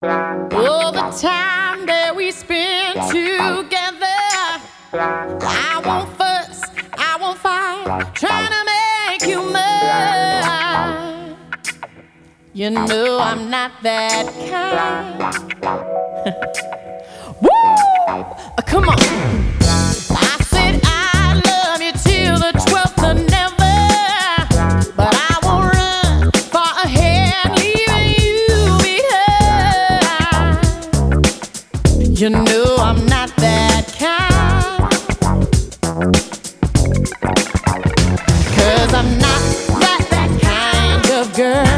All the time that we spend together, I won't fuss, I won't fight, trying to make you mine. You know I'm not that kind. Woo! Uh, Come on. You know I'm not that kind. I'm not that kind of girl.